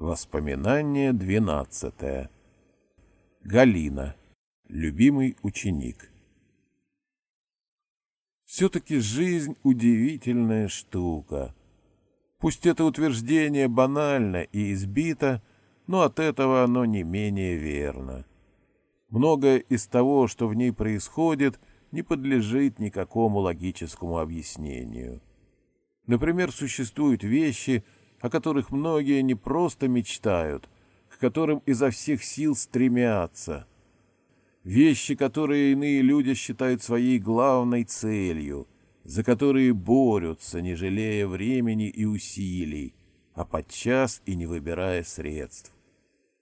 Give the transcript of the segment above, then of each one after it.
Воспоминание двенадцатое. Галина. Любимый ученик. Все-таки жизнь — удивительная штука. Пусть это утверждение банально и избито, но от этого оно не менее верно. Многое из того, что в ней происходит, не подлежит никакому логическому объяснению. Например, существуют вещи — о которых многие не просто мечтают, к которым изо всех сил стремятся. Вещи, которые иные люди считают своей главной целью, за которые борются, не жалея времени и усилий, а подчас и не выбирая средств.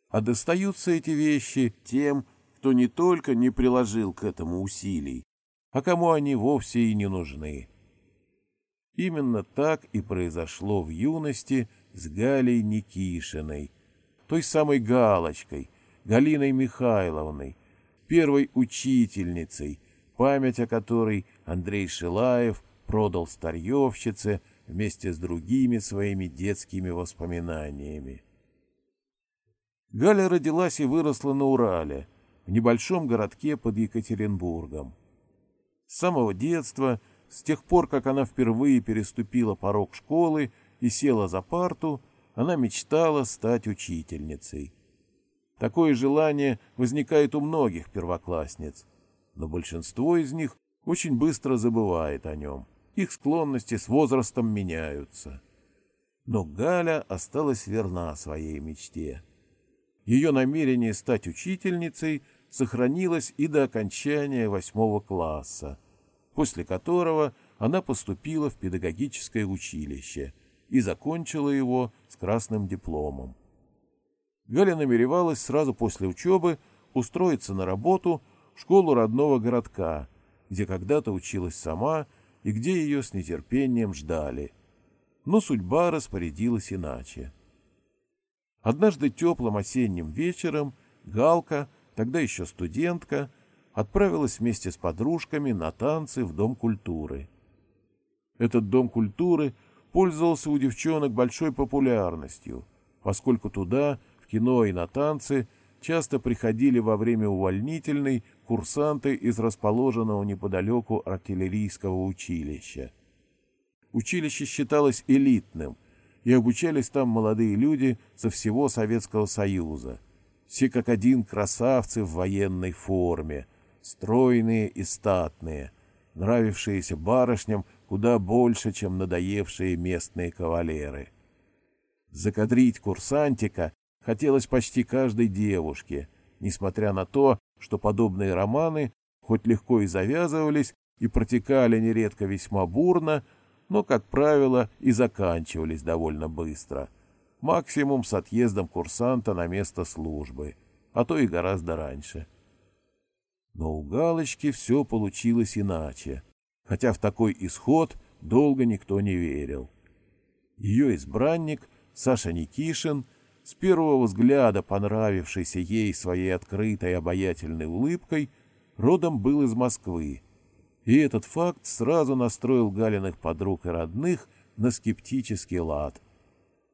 А достаются эти вещи тем, кто не только не приложил к этому усилий, а кому они вовсе и не нужны. Именно так и произошло в юности с Галей Никишиной, той самой Галочкой, Галиной Михайловной, первой учительницей, память о которой Андрей Шилаев продал старьевщице вместе с другими своими детскими воспоминаниями. Галя родилась и выросла на Урале, в небольшом городке под Екатеринбургом. С самого детства – с тех пор, как она впервые переступила порог школы и села за парту, она мечтала стать учительницей. Такое желание возникает у многих первоклассниц, но большинство из них очень быстро забывает о нем. Их склонности с возрастом меняются. Но Галя осталась верна своей мечте. Ее намерение стать учительницей сохранилось и до окончания восьмого класса, после которого она поступила в педагогическое училище и закончила его с красным дипломом. Галя намеревалась сразу после учебы устроиться на работу в школу родного городка, где когда-то училась сама и где ее с нетерпением ждали. Но судьба распорядилась иначе. Однажды теплым осенним вечером Галка, тогда еще студентка, отправилась вместе с подружками на танцы в Дом культуры. Этот Дом культуры пользовался у девчонок большой популярностью, поскольку туда, в кино и на танцы, часто приходили во время увольнительной курсанты из расположенного неподалеку артиллерийского училища. Училище считалось элитным, и обучались там молодые люди со всего Советского Союза. Все как один красавцы в военной форме – стройные и статные, нравившиеся барышням куда больше, чем надоевшие местные кавалеры. Закадрить курсантика хотелось почти каждой девушке, несмотря на то, что подобные романы хоть легко и завязывались и протекали нередко весьма бурно, но, как правило, и заканчивались довольно быстро. Максимум с отъездом курсанта на место службы, а то и гораздо раньше. — но у Галочки все получилось иначе, хотя в такой исход долго никто не верил. Ее избранник, Саша Никишин, с первого взгляда понравившийся ей своей открытой обаятельной улыбкой, родом был из Москвы. И этот факт сразу настроил Галиных подруг и родных на скептический лад.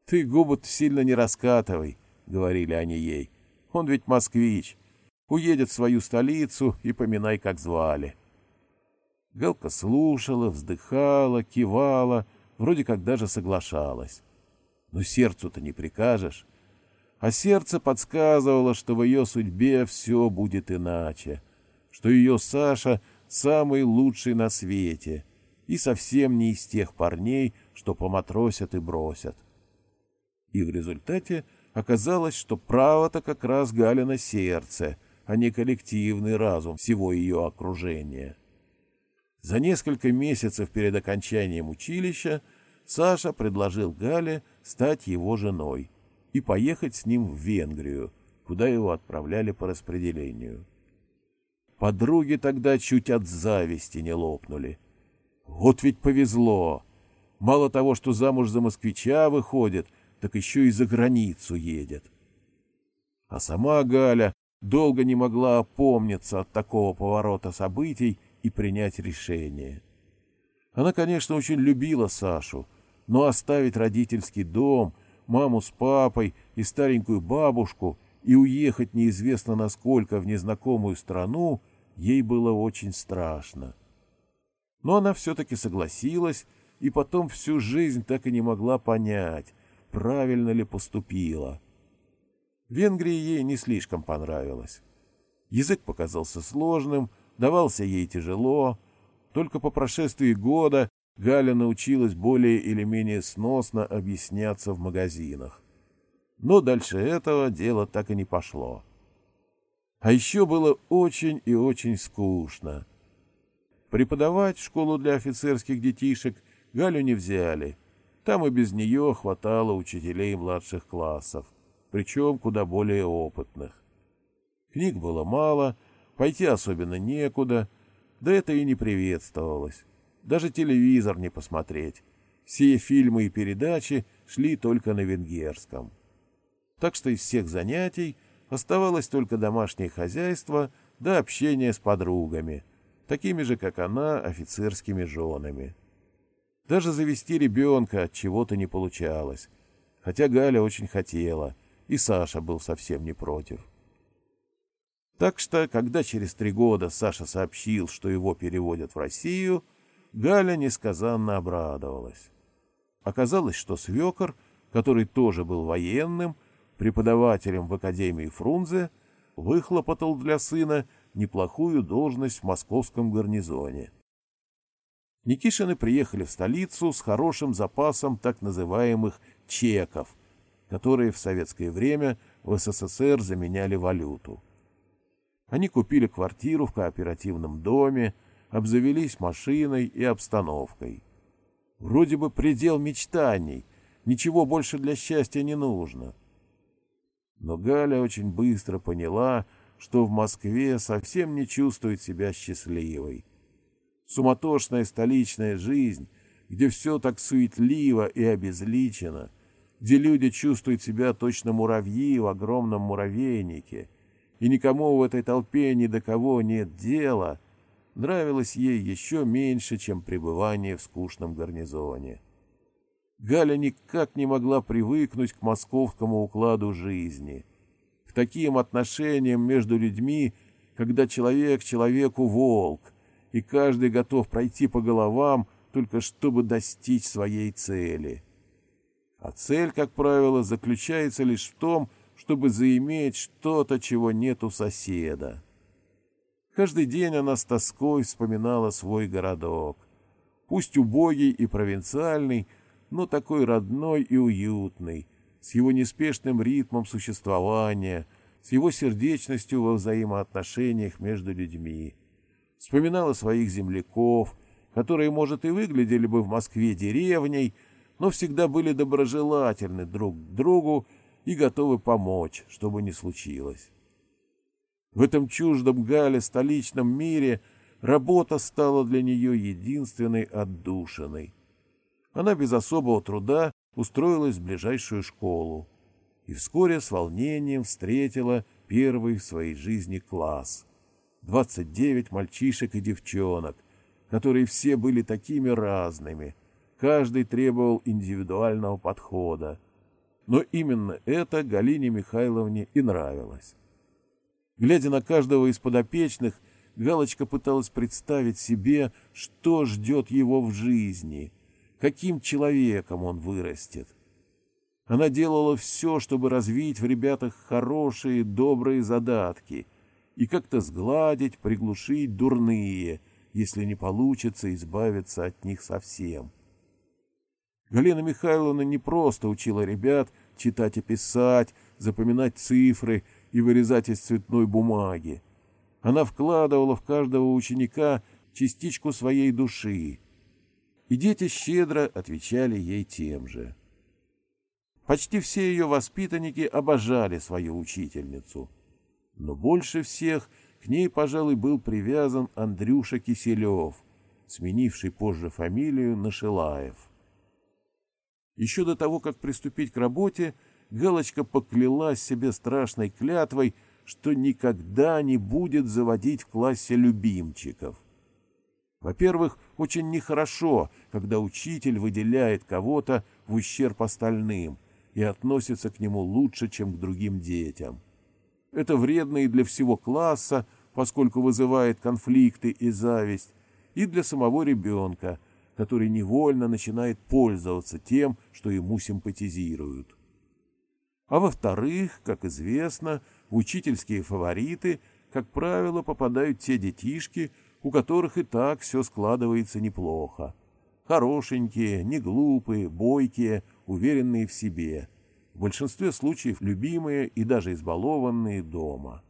«Ты губы сильно не раскатывай», — говорили они ей. «Он ведь москвич, уедет в свою столицу и поминай, как звали. Галка слушала, вздыхала, кивала, вроде как даже соглашалась. Но сердцу-то не прикажешь. А сердце подсказывало, что в ее судьбе все будет иначе, что ее Саша самый лучший на свете и совсем не из тех парней, что поматросят и бросят. И в результате оказалось, что право-то как раз Галина сердце — а не коллективный разум всего ее окружения. За несколько месяцев перед окончанием училища Саша предложил Гале стать его женой и поехать с ним в Венгрию, куда его отправляли по распределению. Подруги тогда чуть от зависти не лопнули. Вот ведь повезло! Мало того, что замуж за москвича выходит, так еще и за границу едет. А сама Галя долго не могла опомниться от такого поворота событий и принять решение. Она, конечно, очень любила Сашу, но оставить родительский дом, маму с папой и старенькую бабушку и уехать неизвестно насколько в незнакомую страну, ей было очень страшно. Но она все-таки согласилась и потом всю жизнь так и не могла понять, правильно ли поступила. Венгрия ей не слишком понравилась. Язык показался сложным, давался ей тяжело. Только по прошествии года Галя научилась более или менее сносно объясняться в магазинах. Но дальше этого дело так и не пошло. А еще было очень и очень скучно. Преподавать школу для офицерских детишек Галю не взяли. Там и без нее хватало учителей младших классов, причем куда более опытных. Книг было мало, пойти особенно некуда, да это и не приветствовалось даже телевизор не посмотреть. Все фильмы и передачи шли только на венгерском. Так что из всех занятий оставалось только домашнее хозяйство да общение с подругами, такими же, как она, офицерскими женами. Даже завести ребенка от чего-то не получалось, хотя Галя очень хотела, и Саша был совсем не против. Так что, когда через три года Саша сообщил, что его переводят в Россию, Галя несказанно обрадовалась. Оказалось, что свекор, который тоже был военным, преподавателем в Академии Фрунзе, выхлопотал для сына неплохую должность в московском гарнизоне. Никишины приехали в столицу с хорошим запасом так называемых чеков, которые в советское время в СССР заменяли валюту. Они купили квартиру в кооперативном доме, обзавелись машиной и обстановкой. Вроде бы предел мечтаний, ничего больше для счастья не нужно. Но Галя очень быстро поняла, что в Москве совсем не чувствует себя счастливой. Суматошная столичная жизнь, где все так суетливо и обезличено, где люди чувствуют себя точно муравьи в огромном муравейнике, и никому в этой толпе ни до кого нет дела — нравилось ей еще меньше, чем пребывание в скучном гарнизоне. Галя никак не могла привыкнуть к московскому укладу жизни, к таким отношениям между людьми, когда человек человеку волк, и каждый готов пройти по головам, только чтобы достичь своей цели. А цель, как правило, заключается лишь в том, чтобы заиметь что-то, чего нет у соседа. Каждый день она с тоской вспоминала свой городок. Пусть убогий и провинциальный, но такой родной и уютный, с его неспешным ритмом существования, с его сердечностью во взаимоотношениях между людьми. Вспоминала своих земляков, которые, может, и выглядели бы в Москве деревней, но всегда были доброжелательны друг к другу и готовы помочь, чтобы не случилось. В этом чуждом Гале столичном мире работа стала для нее единственной отдушиной. Она без особого труда устроилась в ближайшую школу и вскоре с волнением встретила первый в своей жизни класс. 29 мальчишек и девчонок, которые все были такими разными, каждый требовал индивидуального подхода. Но именно это Галине Михайловне и нравилось. Глядя на каждого из подопечных, Галочка пыталась представить себе, что ждет его в жизни, каким человеком он вырастет. Она делала все, чтобы развить в ребятах хорошие, добрые задатки и как-то сгладить, приглушить дурные, если не получится избавиться от них совсем. Галина Михайловна не просто учила ребят читать и писать, запоминать цифры и вырезать из цветной бумаги. Она вкладывала в каждого ученика частичку своей души, и дети щедро отвечали ей тем же. Почти все ее воспитанники обожали свою учительницу, но больше всех к ней, пожалуй, был привязан Андрюша Киселев, сменивший позже фамилию на Шилаев. Еще до того, как приступить к работе, Галочка поклялась себе страшной клятвой, что никогда не будет заводить в классе любимчиков. Во-первых, очень нехорошо, когда учитель выделяет кого-то в ущерб остальным, и относится к нему лучше, чем к другим детям. Это вредно и для всего класса, поскольку вызывает конфликты и зависть, и для самого ребенка, который невольно начинает пользоваться тем, что ему симпатизируют. А во-вторых, как известно, в учительские фавориты, как правило, попадают те детишки, у которых и так все складывается неплохо. Хорошенькие, не глупые, бойкие, уверенные в себе. В большинстве случаев любимые и даже избалованные дома.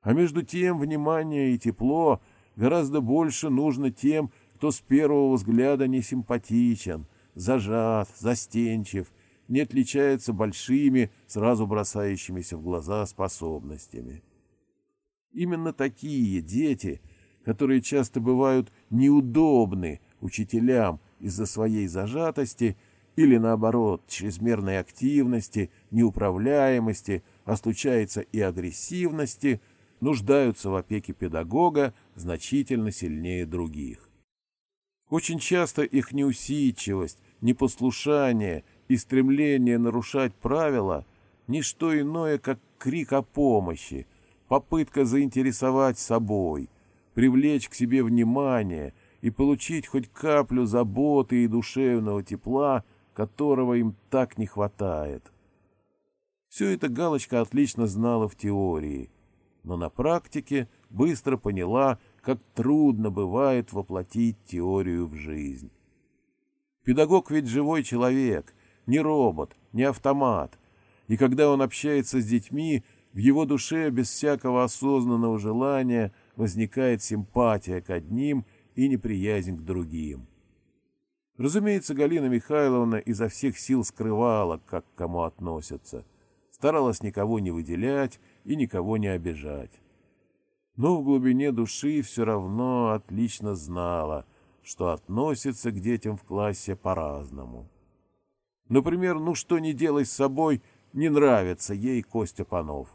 А между тем внимание и тепло гораздо больше нужно тем, кто с первого взгляда не симпатичен, зажат, застенчив, не отличается большими, сразу бросающимися в глаза способностями. Именно такие дети, которые часто бывают неудобны учителям из-за своей зажатости или, наоборот, чрезмерной активности, неуправляемости, а случается и агрессивности, нуждаются в опеке педагога значительно сильнее других. Очень часто их неусидчивость, непослушание и стремление нарушать правила – ничто иное, как крик о помощи, попытка заинтересовать собой, привлечь к себе внимание и получить хоть каплю заботы и душевного тепла, которого им так не хватает. Все это Галочка отлично знала в теории, но на практике быстро поняла, как трудно бывает воплотить теорию в жизнь. Педагог ведь живой человек, не робот, не автомат. И когда он общается с детьми, в его душе без всякого осознанного желания возникает симпатия к одним и неприязнь к другим. Разумеется, Галина Михайловна изо всех сил скрывала, как к кому относятся, старалась никого не выделять и никого не обижать. Но в глубине души все равно отлично знала, что относится к детям в классе по-разному. Например, ну что не делай с собой, не нравится ей Костя Панов.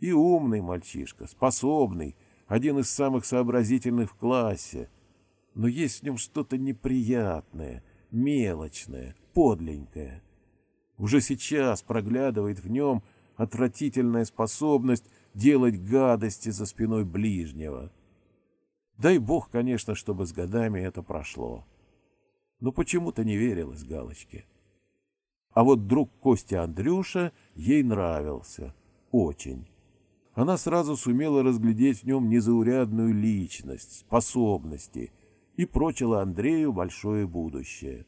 И умный мальчишка, способный, один из самых сообразительных в классе. Но есть в нем что-то неприятное, мелочное, подленькое. Уже сейчас проглядывает в нем отвратительная способность делать гадости за спиной ближнего. Дай бог, конечно, чтобы с годами это прошло. Но почему-то не верилось Галочке. А вот друг Костя Андрюша ей нравился. Очень. Она сразу сумела разглядеть в нем незаурядную личность, способности и прочила Андрею большое будущее.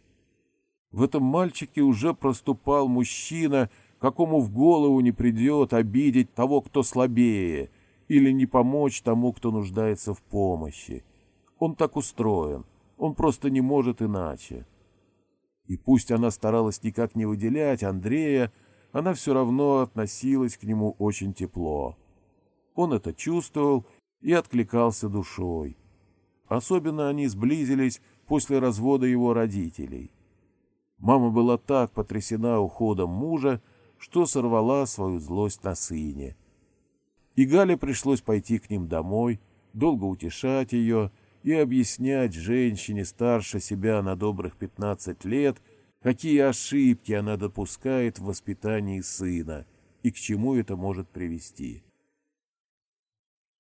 В этом мальчике уже проступал мужчина, какому в голову не придет обидеть того, кто слабее, или не помочь тому, кто нуждается в помощи. Он так устроен, он просто не может иначе. И пусть она старалась никак не выделять Андрея, она все равно относилась к нему очень тепло. Он это чувствовал и откликался душой. Особенно они сблизились после развода его родителей. Мама была так потрясена уходом мужа, что сорвала свою злость на сыне. И Гале пришлось пойти к ним домой, долго утешать ее и объяснять женщине старше себя на добрых 15 лет, какие ошибки она допускает в воспитании сына и к чему это может привести.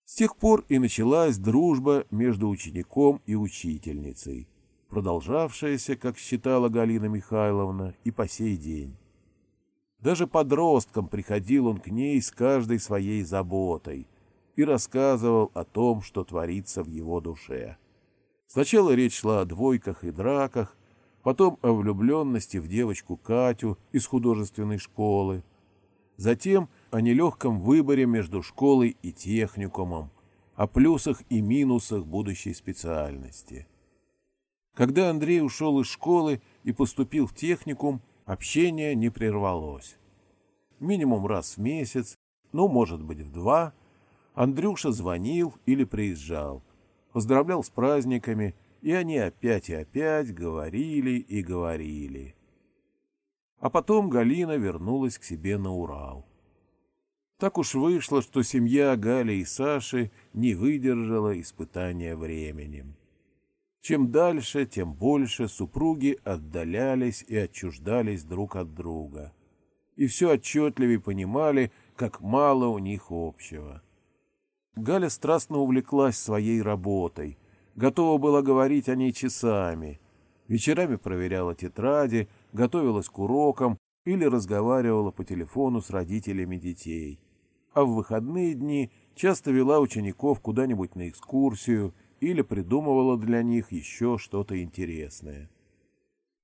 С тех пор и началась дружба между учеником и учительницей, продолжавшаяся, как считала Галина Михайловна, и по сей день. Даже подростком приходил он к ней с каждой своей заботой и рассказывал о том, что творится в его душе. Сначала речь шла о двойках и драках, потом о влюбленности в девочку Катю из художественной школы, затем о нелегком выборе между школой и техникумом, о плюсах и минусах будущей специальности. Когда Андрей ушел из школы и поступил в техникум, общение не прервалось. Минимум раз в месяц, ну, может быть, в два, Андрюша звонил или приезжал, поздравлял с праздниками, и они опять и опять говорили и говорили. А потом Галина вернулась к себе на Урал. Так уж вышло, что семья Гали и Саши не выдержала испытания временем. Чем дальше, тем больше супруги отдалялись и отчуждались друг от друга. и все отчетливее понимали, как мало у них общего. Галя страстно увлеклась своей работой, готова была говорить о ней часами. Вечерами проверяла тетради, готовилась к урокам или разговаривала по телефону с родителями детей. А в выходные дни часто вела учеников куда-нибудь на экскурсию или придумывала для них еще что-то интересное.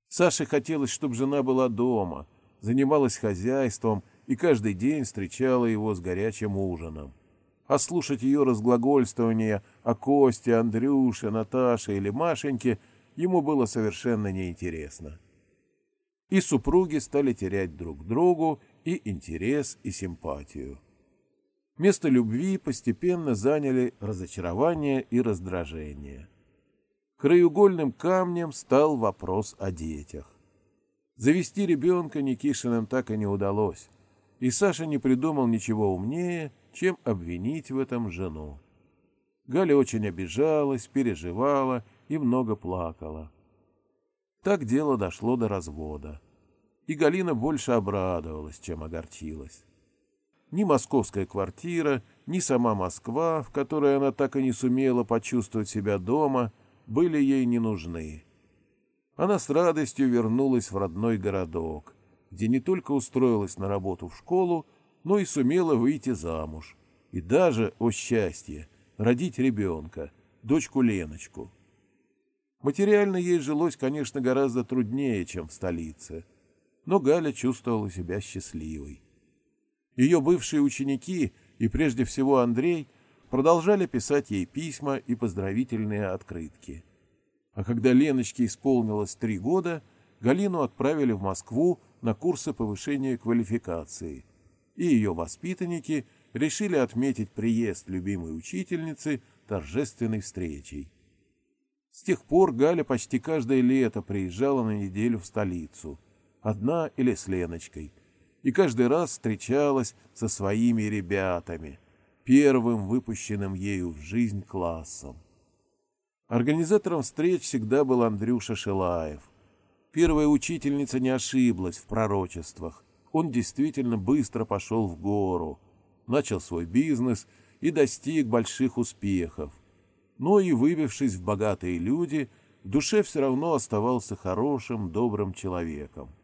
Саше хотелось, чтобы жена была дома, занималась хозяйством и каждый день встречала его с горячим ужином. А слушать ее разглагольствование о Косте, Андрюше, Наташе или Машеньке ему было совершенно неинтересно. И супруги стали терять друг другу и интерес, и симпатию. Место любви постепенно заняли разочарование и раздражение. Краеугольным камнем стал вопрос о детях. Завести ребенка Никишиным так и не удалось, и Саша не придумал ничего умнее, чем обвинить в этом жену. Галя очень обижалась, переживала и много плакала. Так дело дошло до развода. И Галина больше обрадовалась, чем огорчилась. Ни московская квартира, ни сама Москва, в которой она так и не сумела почувствовать себя дома, были ей не нужны. Она с радостью вернулась в родной городок, где не только устроилась на работу в школу, но и сумела выйти замуж. И даже, о счастье, родить ребенка, дочку Леночку. Материально ей жилось, конечно, гораздо труднее, чем в столице, но Галя чувствовала себя счастливой. Ее бывшие ученики, и прежде всего Андрей, продолжали писать ей письма и поздравительные открытки. А когда Леночке исполнилось три года, Галину отправили в Москву на курсы повышения квалификации, и ее воспитанники решили отметить приезд любимой учительницы торжественной встречей. С тех пор Галя почти каждое лето приезжала на неделю в столицу, одна или с Леночкой – и каждый раз встречалась со своими ребятами, первым выпущенным ею в жизнь классом. Организатором встреч всегда был Андрюша Шилаев. Первая учительница не ошиблась в пророчествах. Он действительно быстро пошел в гору, начал свой бизнес и достиг больших успехов. Но и выбившись в богатые люди, в душе все равно оставался хорошим, добрым человеком.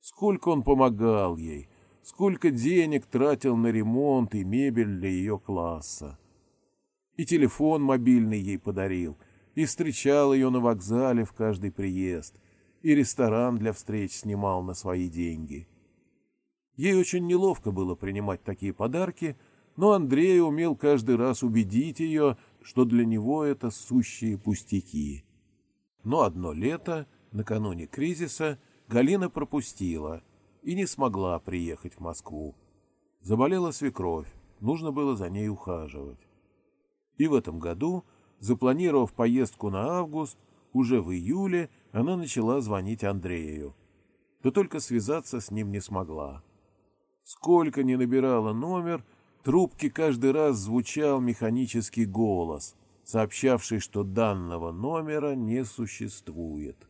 Сколько он помогал ей, сколько денег тратил на ремонт и мебель для ее класса. И телефон мобильный ей подарил, и встречал ее на вокзале в каждый приезд, и ресторан для встреч снимал на свои деньги. Ей очень неловко было принимать такие подарки, но Андрей умел каждый раз убедить ее, что для него это сущие пустяки. Но одно лето, накануне кризиса, Галина пропустила и не смогла приехать в Москву. Заболела свекровь, нужно было за ней ухаживать. И в этом году, запланировав поездку на август, уже в июле она начала звонить Андрею. Да только связаться с ним не смогла. Сколько ни набирала номер, трубки каждый раз звучал механический голос, сообщавший, что данного номера не существует.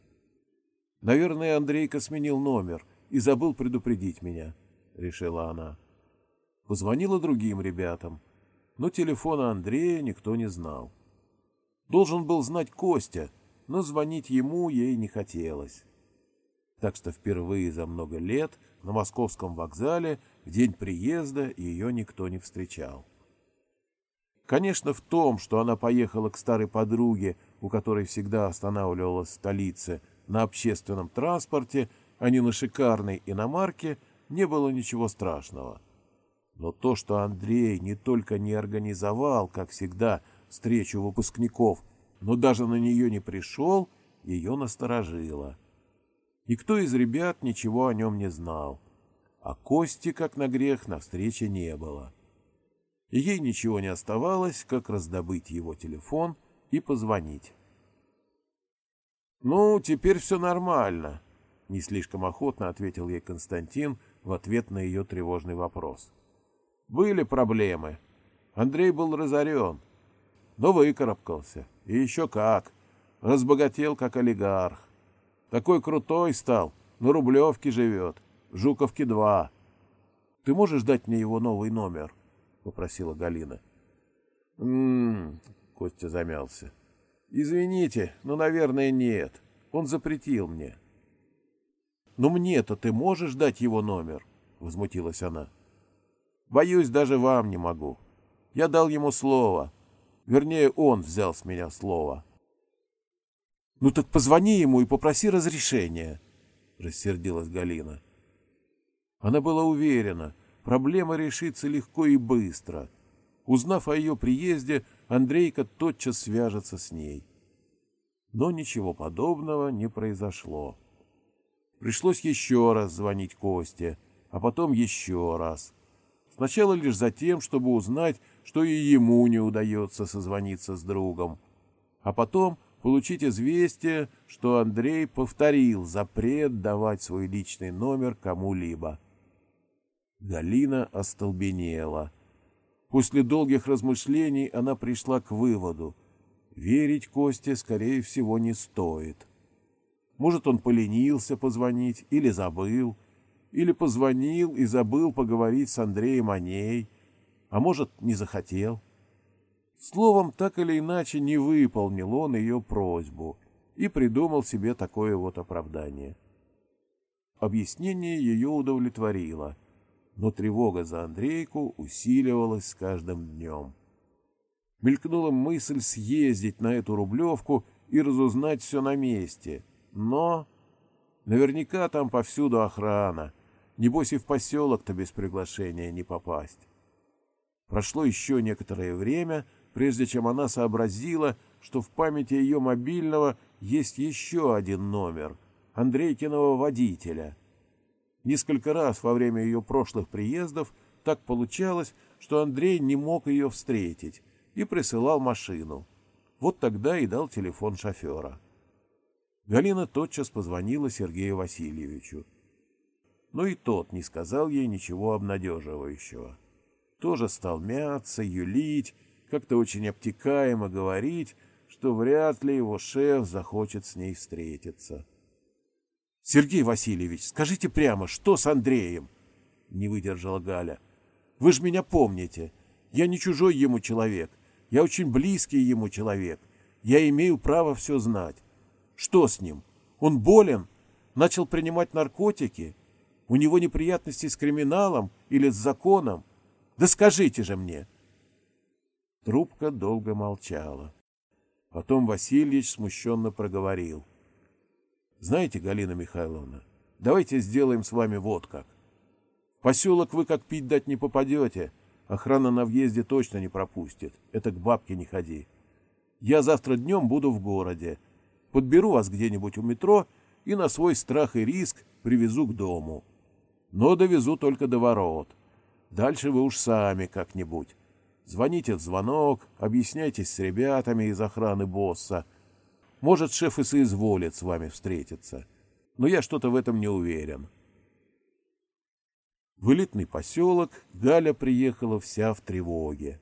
Наверное, Андрейка сменил номер и забыл предупредить меня, — решила она. Позвонила другим ребятам, но телефона Андрея никто не знал. Должен был знать Костя, но звонить ему ей не хотелось. Так что впервые за много лет на московском вокзале в день приезда ее никто не встречал. Конечно, в том, что она поехала к старой подруге, у которой всегда останавливалась в столице, на общественном транспорте, а не на шикарной иномарке, не было ничего страшного. Но то, что Андрей не только не организовал, как всегда, встречу выпускников, но даже на нее не пришел, ее насторожило. Никто из ребят ничего о нем не знал, а Кости, как на грех, на встрече не было. Ей ничего не оставалось, как раздобыть его телефон и позвонить. «Ну, теперь все нормально», — не слишком охотно ответил ей Константин в ответ на ее тревожный вопрос. «Были проблемы. Андрей был разорен, но выкарабкался. И еще как. Разбогател, как олигарх. Такой крутой стал, на Рублевке живет, в Жуковке-2. Ты можешь дать мне его новый номер? — попросила Галина. «М-м-м», Костя замялся. «Извините, но, наверное, нет. Он запретил мне». «Но мне-то ты можешь дать его номер?» — возмутилась она. «Боюсь, даже вам не могу. Я дал ему слово. Вернее, он взял с меня слово». «Ну так позвони ему и попроси разрешения», — рассердилась Галина. Она была уверена, проблема решится легко и быстро. Узнав о ее приезде, Андрейка тотчас свяжется с ней. Но ничего подобного не произошло. Пришлось еще раз звонить Косте, а потом еще раз. Сначала лишь за тем, чтобы узнать, что и ему не удается созвониться с другом. А потом получить известие, что Андрей повторил запрет давать свой личный номер кому-либо. Галина остолбенела. После долгих размышлений она пришла к выводу. Верить Косте, скорее всего, не стоит. Может, он поленился позвонить или забыл, или позвонил и забыл поговорить с Андреем о ней, а может, не захотел. Словом, так или иначе не выполнил он ее просьбу и придумал себе такое вот оправдание. Объяснение ее удовлетворило, но тревога за Андрейку усиливалась с каждым днем. Мелькнула мысль съездить на эту рублевку и разузнать все на месте, но... Наверняка там повсюду охрана, небось и в поселок-то без приглашения не попасть. Прошло еще некоторое время — прежде чем она сообразила, что в памяти ее мобильного есть еще один номер — Андрейкиного водителя. Несколько раз во время ее прошлых приездов так получалось, что Андрей не мог ее встретить и присылал машину. Вот тогда и дал телефон шофера. Галина тотчас позвонила Сергею Васильевичу. Но и тот не сказал ей ничего обнадеживающего. Тоже стал мяться, юлить, как-то очень обтекаемо говорить, что вряд ли его шеф захочет с ней встретиться. — Сергей Васильевич, скажите прямо, что с Андреем? — не выдержала Галя. — Вы же меня помните. Я не чужой ему человек. Я очень близкий ему человек. Я имею право все знать. Что с ним? Он болен? Начал принимать наркотики? У него неприятности с криминалом или с законом? Да скажите же мне! — Трубка долго молчала. Потом Васильевич смущенно проговорил. — Знаете, Галина Михайловна, давайте сделаем с вами вот как. В поселок вы как пить дать не попадете, охрана на въезде точно не пропустит, это к бабке не ходи. Я завтра днем буду в городе, подберу вас где-нибудь у метро и на свой страх и риск привезу к дому. Но довезу только до ворот. Дальше вы уж сами как-нибудь. Звоните в звонок, объясняйтесь с ребятами из охраны босса. Может, шеф и соизволит с вами встретиться. Но я что-то в этом не уверен. В элитный поселок Галя приехала вся в тревоге.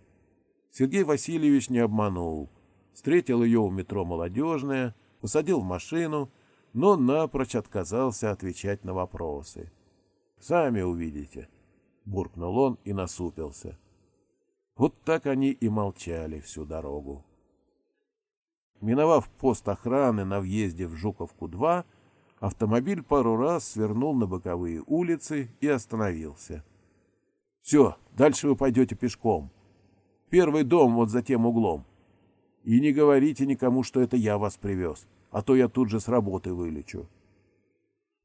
Сергей Васильевич не обманул. Встретил ее у метро «Молодежная», посадил в машину, но напрочь отказался отвечать на вопросы. «Сами увидите», — буркнул он и насупился. — вот так они и молчали всю дорогу. Миновав пост охраны на въезде в Жуковку-2, автомобиль пару раз свернул на боковые улицы и остановился. «Все, дальше вы пойдете пешком. Первый дом вот за тем углом. И не говорите никому, что это я вас привез, а то я тут же с работы вылечу».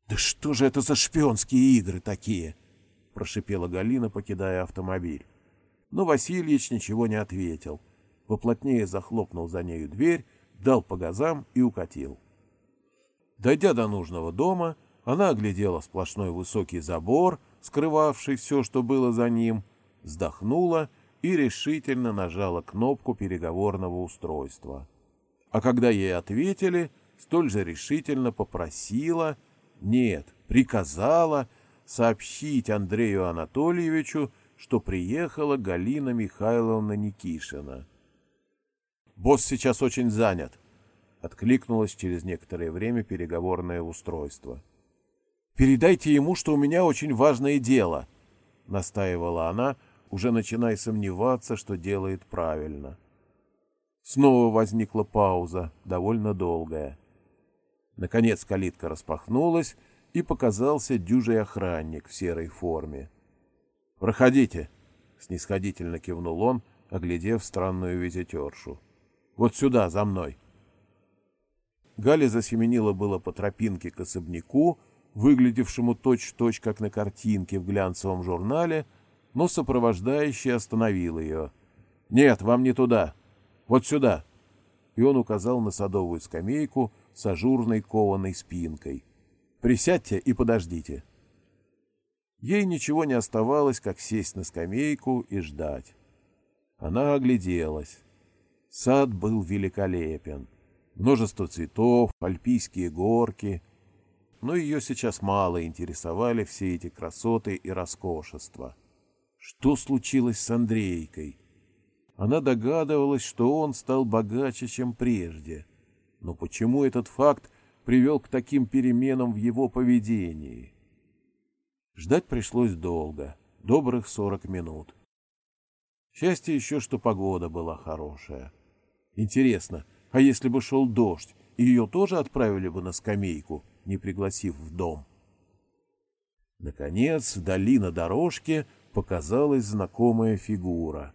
«Да что же это за шпионские игры такие?» — прошипела Галина, покидая автомобиль. Но Васильевич ничего не ответил. Поплотнее захлопнул за нею дверь, дал по газам и укатил. Дойдя до нужного дома, она оглядела сплошной высокий забор, скрывавший все, что было за ним, вздохнула и решительно нажала кнопку переговорного устройства. А когда ей ответили, столь же решительно попросила, нет, приказала сообщить Андрею Анатольевичу, что приехала Галина Михайловна Никишина. «Босс сейчас очень занят», — откликнулось через некоторое время переговорное устройство. «Передайте ему, что у меня очень важное дело», — настаивала она, уже начиная сомневаться, что делает правильно. Снова возникла пауза, довольно долгая. Наконец калитка распахнулась, и показался дюжий охранник в серой форме. «Проходите», — снисходительно кивнул он, оглядев странную визитершу. «Вот сюда, за мной». Галя засеменила было по тропинке к особняку, выглядевшему точь-в-точь, -точь, как на картинке в глянцевом журнале, но сопровождающий остановил ее. «Нет, вам не туда. Вот сюда!» И он указал на садовую скамейку с ажурной кованой спинкой. «Присядьте и подождите». Ей ничего не оставалось, как сесть на скамейку и ждать. Она огляделась. Сад был великолепен. Множество цветов, альпийские горки. Но ее сейчас мало интересовали все эти красоты и роскошества. Что случилось с Андрейкой? Она догадывалась, что он стал богаче, чем прежде. Но почему этот факт привел к таким переменам в его поведении? Ждать пришлось долго, добрых сорок минут. Счастье еще, что погода была хорошая. Интересно, а если бы шел дождь, ее тоже отправили бы на скамейку, не пригласив в дом? Наконец, вдали на дорожке показалась знакомая фигура.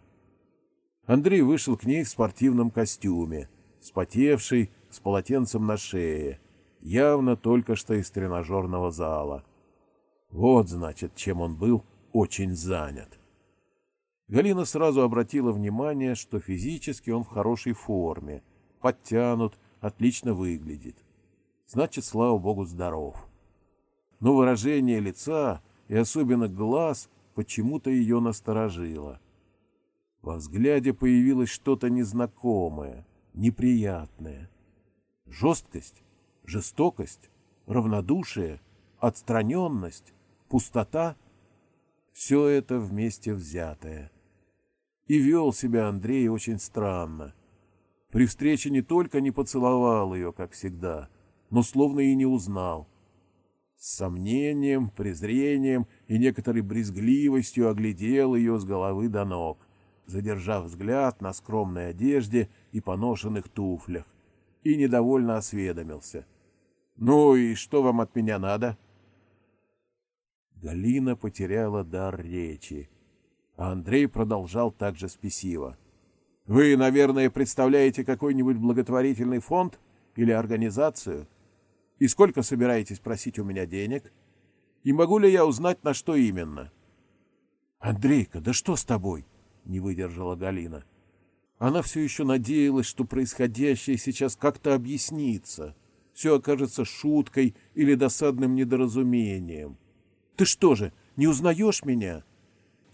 Андрей вышел к ней в спортивном костюме, спотевший, с полотенцем на шее, явно только что из тренажерного зала. Вот, значит, чем он был очень занят. Галина сразу обратила внимание, что физически он в хорошей форме, подтянут, отлично выглядит. Значит, слава богу, здоров. Но выражение лица и особенно глаз почему-то ее насторожило. Во взгляде появилось что-то незнакомое, неприятное. Жесткость, жестокость, равнодушие, отстраненность, пустота — все это вместе взятое. И вел себя Андрей очень странно. При встрече не только не поцеловал ее, как всегда, но словно и не узнал. С сомнением, презрением и некоторой брезгливостью оглядел ее с головы до ног, задержав взгляд на скромной одежде и поношенных туфлях, и недовольно осведомился. «Ну и что вам от меня надо?» Галина потеряла дар речи, а Андрей продолжал также спесиво. «Вы, наверное, представляете какой-нибудь благотворительный фонд или организацию? И сколько собираетесь просить у меня денег? И могу ли я узнать, на что именно?» «Андрейка, да что с тобой?» — не выдержала Галина. Она все еще надеялась, что происходящее сейчас как-то объяснится. Все окажется шуткой или досадным недоразумением. «Ты что же, не узнаешь меня?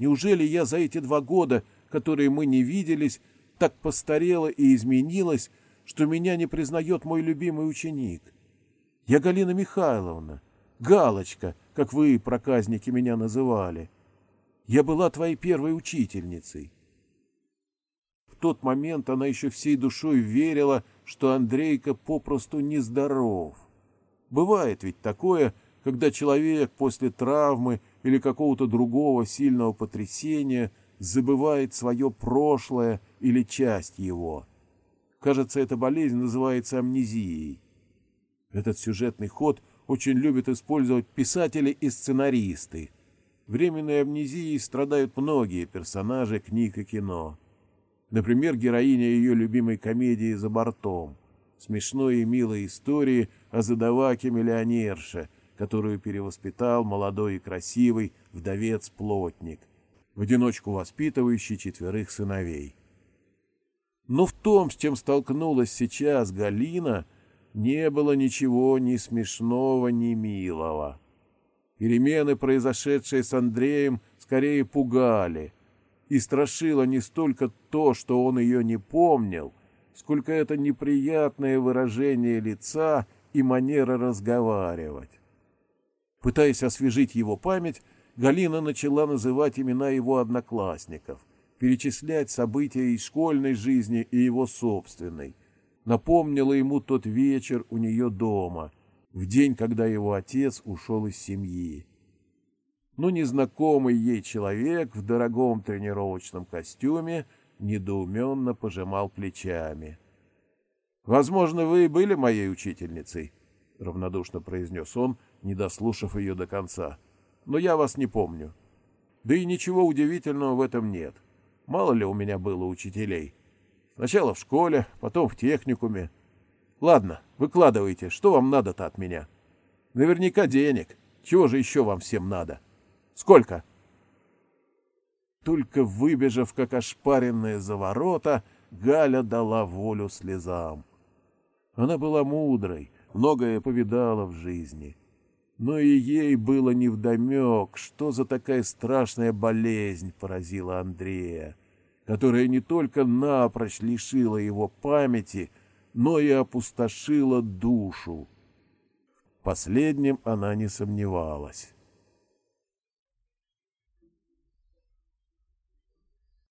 Неужели я за эти два года, которые мы не виделись, так постарела и изменилась, что меня не признает мой любимый ученик? Я Галина Михайловна, Галочка, как вы, проказники, меня называли. Я была твоей первой учительницей тот момент она еще всей душой верила, что Андрейка попросту нездоров. Бывает ведь такое, когда человек после травмы или какого-то другого сильного потрясения забывает свое прошлое или часть его. Кажется, эта болезнь называется амнезией. Этот сюжетный ход очень любят использовать писатели и сценаристы. Временной амнезией страдают многие персонажи книг и кино. Например, героиня ее любимой комедии «За бортом». Смешной и милой истории о задаваке-миллионерше, которую перевоспитал молодой и красивый вдовец-плотник, в одиночку воспитывающий четверых сыновей. Но в том, с чем столкнулась сейчас Галина, не было ничего ни смешного, ни милого. Перемены, произошедшие с Андреем, скорее пугали — и страшило не столько то, что он ее не помнил, сколько это неприятное выражение лица и манера разговаривать. Пытаясь освежить его память, Галина начала называть имена его одноклассников, перечислять события из школьной жизни и его собственной. Напомнила ему тот вечер у нее дома, в день, когда его отец ушел из семьи. но незнакомый ей человек в дорогом тренировочном костюме недоуменно пожимал плечами. «Возможно, вы и были моей учительницей», — равнодушно произнес он, не дослушав ее до конца. «Но я вас не помню. Да и ничего удивительного в этом нет. Мало ли у меня было учителей. Сначала в школе, потом в техникуме. Ладно, выкладывайте, что вам надо-то от меня? Наверняка денег. Чего же еще вам всем надо? Сколько?» Только выбежав, как ошпаренная за ворота, Галя дала волю слезам. Она была мудрой, многое повидала в жизни. Но и ей было невдомек, что за такая страшная болезнь поразила Андрея, которая не только напрочь лишила его памяти, но и опустошила душу. В последнем она не сомневалась.